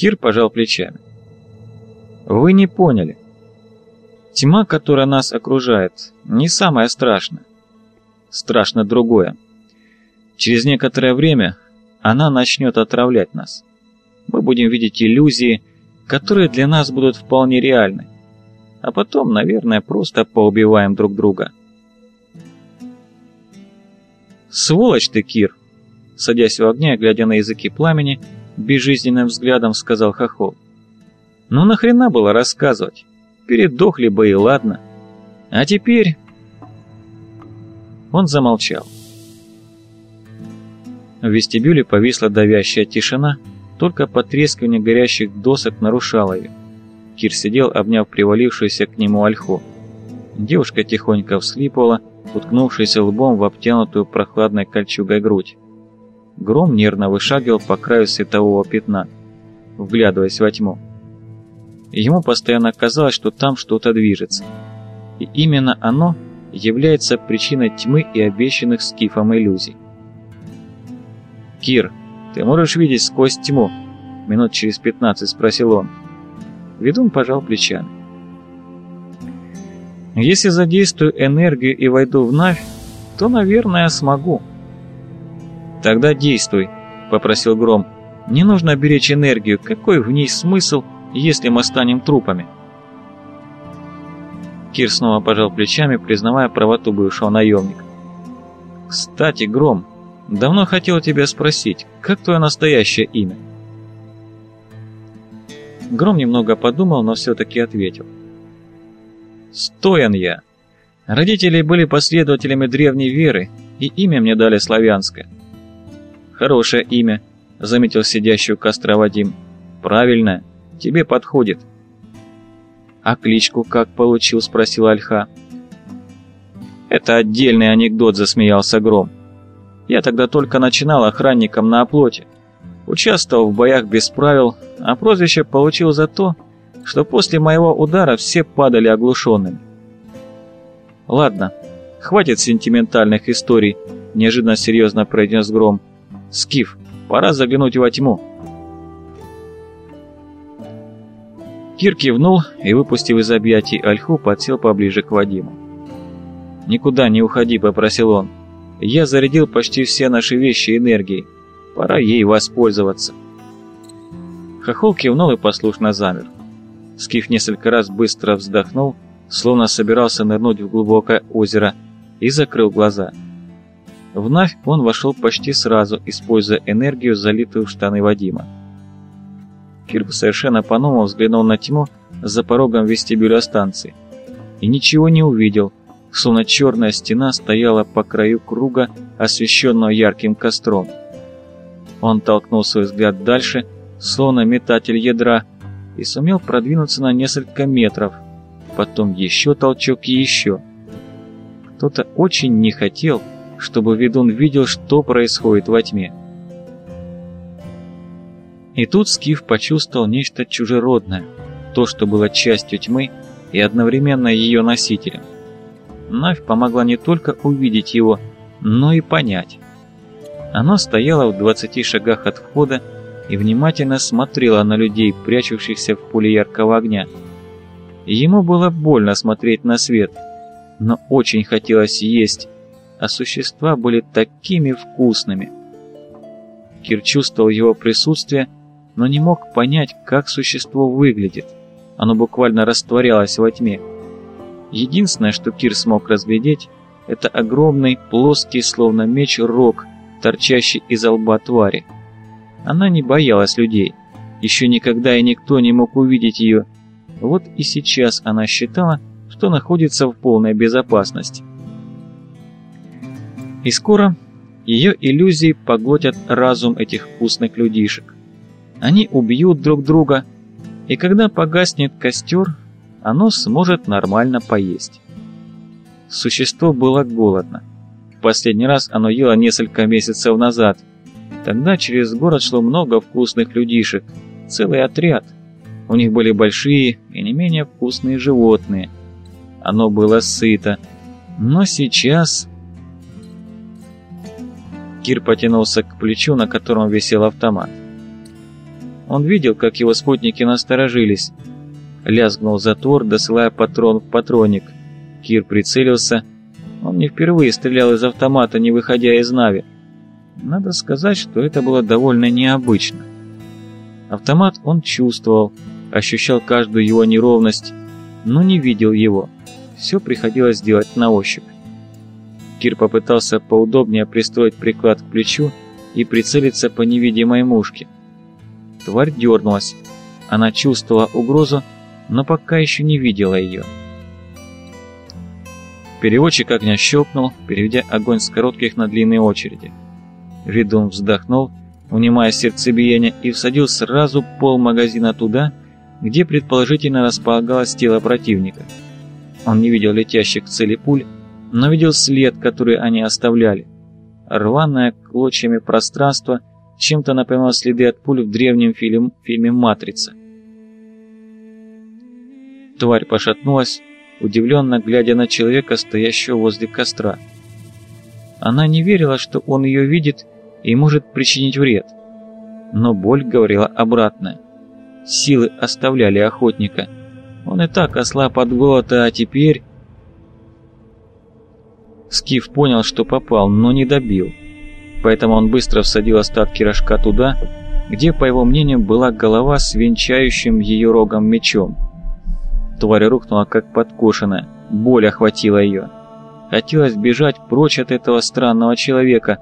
Кир пожал плечами. Вы не поняли. Тьма, которая нас окружает, не самое страшное. Страшно другое. Через некоторое время она начнет отравлять нас. Мы будем видеть иллюзии, которые для нас будут вполне реальны. А потом, наверное, просто поубиваем друг друга. «Сволочь ты, Кир!» Садясь у огня, глядя на языки пламени, безжизненным взглядом сказал Хохол. «Ну нахрена было рассказывать? Передохли бы и ладно. А теперь...» Он замолчал. В вестибюле повисла давящая тишина, только потрескивание горящих досок нарушало ее. Кир сидел, обняв привалившуюся к нему ольху. Девушка тихонько всхлипывала, уткнувшись лбом в обтянутую прохладной кольчугой грудь. Гром нервно вышагивал по краю светового пятна, вглядываясь во тьму. Ему постоянно казалось, что там что-то движется. И именно оно является причиной тьмы и обещанных скифом иллюзий. «Кир, ты можешь видеть сквозь тьму?» Минут через пятнадцать спросил он. Ведун пожал плечами. «Если задействую энергию и войду в Навь, то, наверное, смогу». «Тогда действуй», — попросил Гром. «Не нужно беречь энергию. Какой в ней смысл, если мы станем трупами?» Кир снова пожал плечами, признавая правоту бывшего наемника. «Кстати, Гром, давно хотел тебя спросить, как твое настоящее имя?» Гром немного подумал, но все-таки ответил. «Стоян я. Родители были последователями древней веры, и имя мне дали славянское. «Хорошее имя», — заметил сидящий у костра Вадим. «Правильно, тебе подходит». «А кличку как получил?» — спросил Альха. «Это отдельный анекдот», — засмеялся Гром. «Я тогда только начинал охранником на оплоте. Участвовал в боях без правил, а прозвище получил за то, что после моего удара все падали оглушенными». «Ладно, хватит сентиментальных историй», — неожиданно серьезно произнес Гром. «Скиф, пора заглянуть во тьму». Кир кивнул и, выпустив из объятий Альху, подсел поближе к Вадиму. «Никуда не уходи», — попросил он. «Я зарядил почти все наши вещи энергией. Пора ей воспользоваться». Хохол кивнул и послушно замер. Скиф несколько раз быстро вздохнул, словно собирался нырнуть в глубокое озеро, и закрыл глаза. В Навь он вошел почти сразу, используя энергию, залитую в штаны Вадима. Кирк совершенно по-новому взглянул на тьму за порогом вестибюля станции и ничего не увидел, словно черная стена стояла по краю круга, освещенного ярким костром. Он толкнул свой взгляд дальше, словно метатель ядра, и сумел продвинуться на несколько метров, потом еще толчок и еще. Кто-то очень не хотел, чтобы ведун видел, что происходит во тьме. И тут Скиф почувствовал нечто чужеродное, то, что было частью тьмы и одновременно ее носителем. Навь помогла не только увидеть его, но и понять. Оно стояло в двадцати шагах от входа и внимательно смотрело на людей, прячущихся в поле яркого огня. Ему было больно смотреть на свет, но очень хотелось есть, а существа были такими вкусными. Кир чувствовал его присутствие, но не мог понять, как существо выглядит. Оно буквально растворялось во тьме. Единственное, что Кир смог разглядеть, это огромный, плоский, словно меч, рог, торчащий из лба твари. Она не боялась людей. Еще никогда и никто не мог увидеть ее. Вот и сейчас она считала, что находится в полной безопасности. И скоро ее иллюзии поглотят разум этих вкусных людишек. Они убьют друг друга, и когда погаснет костер, оно сможет нормально поесть. Существо было голодно. В последний раз оно ело несколько месяцев назад. Тогда через город шло много вкусных людишек, целый отряд. У них были большие и не менее вкусные животные. Оно было сыто. Но сейчас Кир потянулся к плечу, на котором висел автомат. Он видел, как его спутники насторожились. Лязгнул затвор, досылая патрон в патроник. Кир прицелился. Он не впервые стрелял из автомата, не выходя из Нави. Надо сказать, что это было довольно необычно. Автомат он чувствовал, ощущал каждую его неровность, но не видел его. Все приходилось делать на ощупь. Кир попытался поудобнее пристроить приклад к плечу и прицелиться по невидимой мушке. Тварь дернулась. Она чувствовала угрозу, но пока еще не видела ее. Переводчик огня щелкнул, переведя огонь с коротких на длинные очереди. Ведун вздохнул, унимая сердцебиение, и всадил сразу пол магазина туда, где предположительно располагалось тело противника. Он не видел летящих к цели пуль, но видел след, который они оставляли. Рваное клочьями пространство чем-то напоминало следы от пуль в древнем фильм, фильме «Матрица». Тварь пошатнулась, удивленно глядя на человека, стоящего возле костра. Она не верила, что он ее видит и может причинить вред. Но боль говорила обратное. Силы оставляли охотника. Он и так ослаб от голода, а теперь... Скиф понял, что попал, но не добил. Поэтому он быстро всадил остатки рожка туда, где, по его мнению, была голова с венчающим ее рогом мечом. Тварь рухнула, как подкошенная, боль охватила ее. Хотелось бежать прочь от этого странного человека,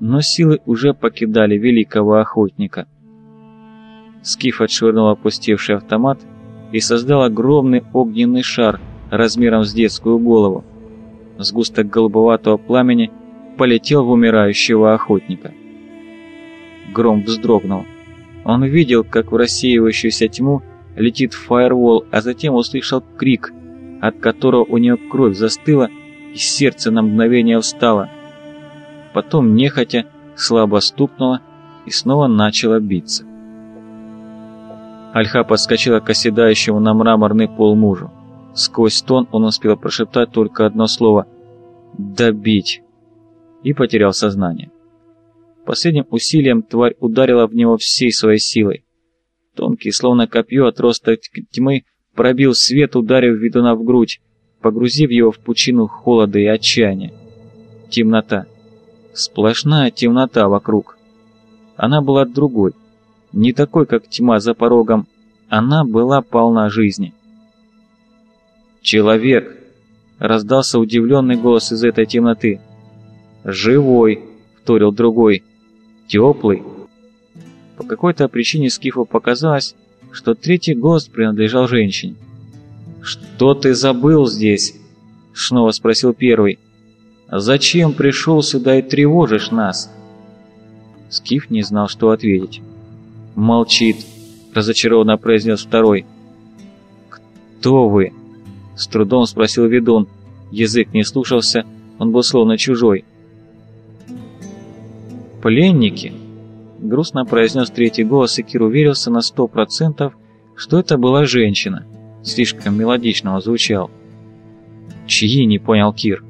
но силы уже покидали великого охотника. Скиф отшвырнул опустевший автомат и создал огромный огненный шар размером с детскую голову. Сгусток голубоватого пламени полетел в умирающего охотника. Гром вздрогнул. Он видел, как в рассеивающуюся тьму летит фаервол, а затем услышал крик, от которого у нее кровь застыла и сердце на мгновение встало. Потом нехотя слабо стукнуло и снова начало биться. Альха подскочила к оседающему на мраморный пол мужу. Сквозь тон он успел прошептать только одно слово «добить» и потерял сознание. Последним усилием тварь ударила в него всей своей силой. Тонкий, словно копье отросток тьмы, пробил свет, ударив ведуна в грудь, погрузив его в пучину холода и отчаяния. Темнота. Сплошная темнота вокруг. Она была другой, не такой, как тьма за порогом. Она была полна жизни. «Человек!» — раздался удивленный голос из этой темноты. «Живой!» — вторил другой. «Теплый!» По какой-то причине Скифу показалось, что третий голос принадлежал женщине. «Что ты забыл здесь?» — снова спросил первый. «Зачем пришел сюда и тревожишь нас?» Скиф не знал, что ответить. «Молчит», — разочарованно произнес второй. «Кто вы?» — с трудом спросил ведун. Язык не слушался, он был словно чужой. «Пленники?» — грустно произнес третий голос, и Кир уверился на сто процентов, что это была женщина. Слишком мелодично звучал. «Чьи?» — не понял Кир.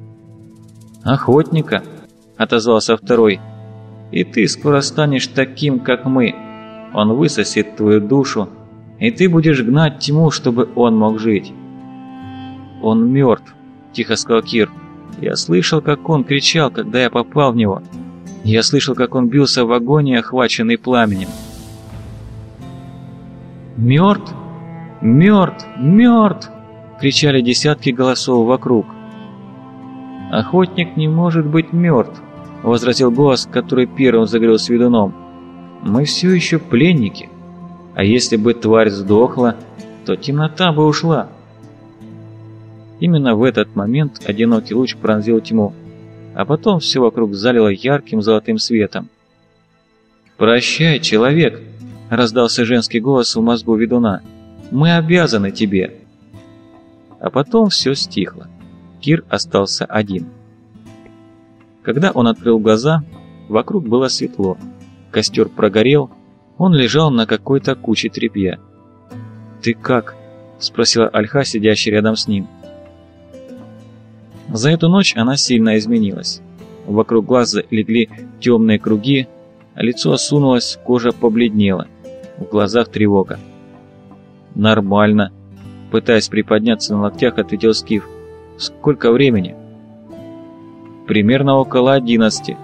«Охотника», — отозвался второй. «И ты скоро станешь таким, как мы. Он высосет твою душу, и ты будешь гнать тьму, чтобы он мог жить». «Он мертв», — тихо сказал Кир. «Я слышал, как он кричал, когда я попал в него. Я слышал, как он бился в агонии, охваченный пламенем». «Мертв? Мертв! Мертв!» — кричали десятки голосов вокруг. «Охотник не может быть мертв», — возразил голос, который первым заговорил с ведуном. «Мы все еще пленники, а если бы тварь сдохла, то темнота бы ушла». Именно в этот момент одинокий луч пронзил тьму, а потом все вокруг залило ярким золотым светом. «Прощай, человек!» — раздался женский голос в мозгу ведуна. «Мы обязаны тебе!» А потом все стихло. Кир остался один. Когда он открыл глаза, вокруг было светло. Костер прогорел, он лежал на какой-то куче тряпья. «Ты как?» — спросила Альха, сидящая рядом с ним. За эту ночь она сильно изменилась. Вокруг глаза легли темные круги, а лицо осунулось, кожа побледнела. В глазах тревога. «Нормально», — пытаясь приподняться на локтях, ответил Скиф. «Сколько времени?» «Примерно около одиннадцати.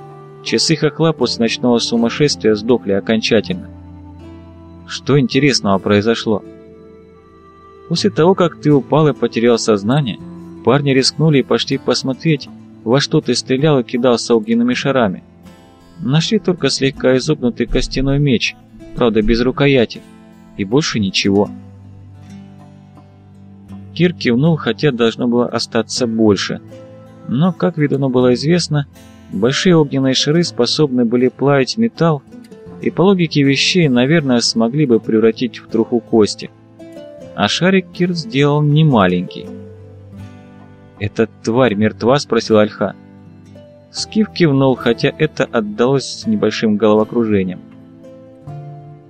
Часы хохла после ночного сумасшествия сдохли окончательно». «Что интересного произошло?» «После того, как ты упал и потерял сознание, парни рискнули и пошли посмотреть, во что ты стрелял и кидался огненными шарами. Нашли только слегка изогнутый костяной меч, правда без рукояти, и больше ничего». Кир кивнул, хотя должно было остаться больше. Но, как видно было известно, большие огненные шары способны были плавить металл, и по логике вещей, наверное, смогли бы превратить в труху кости. А шарик Кир сделал не маленький. «Эта тварь мертва?» – спросил Альха. Скиф кивнул, хотя это отдалось с небольшим головокружением.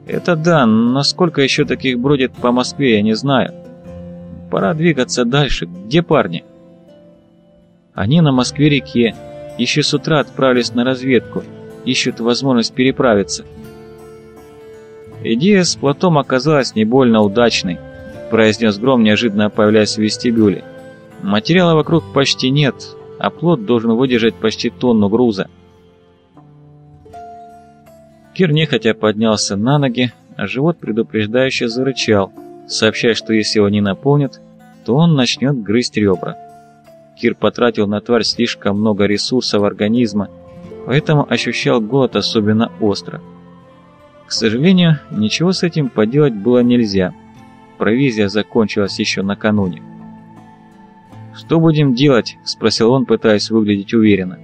«Это да, но сколько еще таких бродит по Москве, я не знаю. Пора двигаться дальше. Где парни? Они на Москве-реке. Еще с утра отправились на разведку. Ищут возможность переправиться. Идея с плотом оказалась не больно удачной, произнес Гром, неожиданно появляясь в вестибюле. Материала вокруг почти нет, а плот должен выдержать почти тонну груза. Кир нехотя поднялся на ноги, а живот предупреждающе зарычал – сообщая, что если его не наполнят, то он начнет грызть ребра. Кир потратил на тварь слишком много ресурсов организма, поэтому ощущал голод особенно остро. К сожалению, ничего с этим поделать было нельзя. Провизия закончилась еще накануне. «Что будем делать?» – спросил он, пытаясь выглядеть уверенно.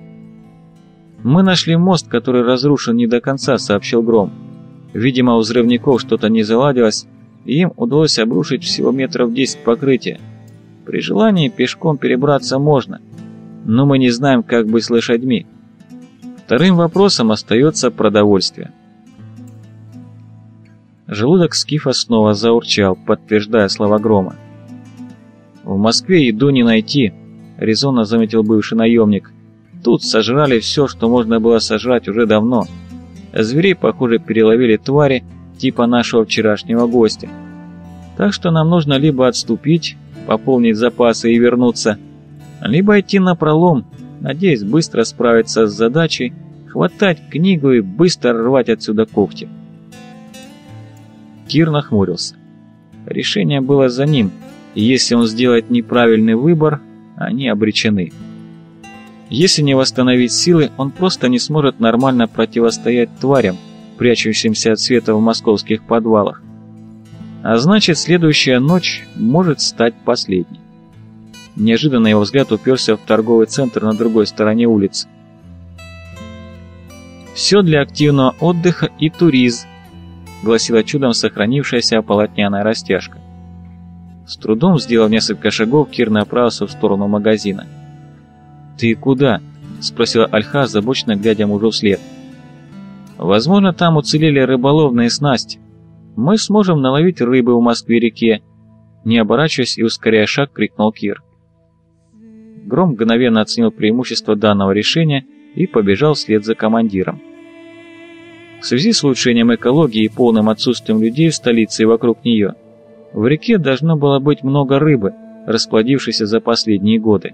«Мы нашли мост, который разрушен не до конца», – сообщил Гром. «Видимо, у взрывников что-то не заладилось, им удалось обрушить всего метров 10 покрытия. При желании пешком перебраться можно, но мы не знаем, как быть с лошадьми. Вторым вопросом остается продовольствие. Желудок Скифа снова заурчал, подтверждая слова Грома. «В Москве еду не найти», — резонно заметил бывший наемник. «Тут сожрали все, что можно было сожрать уже давно. Зверей, похоже, переловили твари, типа нашего вчерашнего гостя. Так что нам нужно либо отступить, пополнить запасы и вернуться, либо идти на пролом, надеясь быстро справиться с задачей, хватать книгу и быстро рвать отсюда когти. Кир нахмурился. Решение было за ним, и если он сделает неправильный выбор, они обречены. Если не восстановить силы, он просто не сможет нормально противостоять тварям, прячущимся от света в московских подвалах. А значит, следующая ночь может стать последней. Неожиданно его взгляд уперся в торговый центр на другой стороне улицы. «Все для активного отдыха и туризм», — гласила чудом сохранившаяся полотняная растяжка. С трудом сделав несколько шагов, Кир направился в сторону магазина. «Ты куда?» — спросила Альха, озабоченно глядя мужу вслед. «Я Возможно, там уцелели рыболовные снасти. Мы сможем наловить рыбы в Москве-реке. Не оборачиваясь и ускоряя шаг, крикнул Кир. Гром мгновенно оценил преимущество данного решения и побежал вслед за командиром. В связи с улучшением экологии и полным отсутствием людей в столице и вокруг нее, в реке должно было быть много рыбы, расплодившейся за последние годы.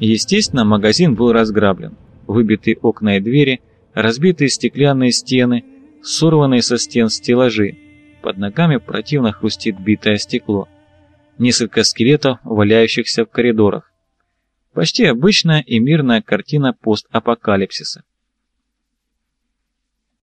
Естественно, магазин был разграблен выбитые окна и двери, разбитые стеклянные стены, сорванные со стен стеллажи. Под ногами противно хрустит битое стекло. Несколько скелетов, валяющихся в коридорах. Почти обычная и мирная картина постапокалипсиса.